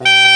you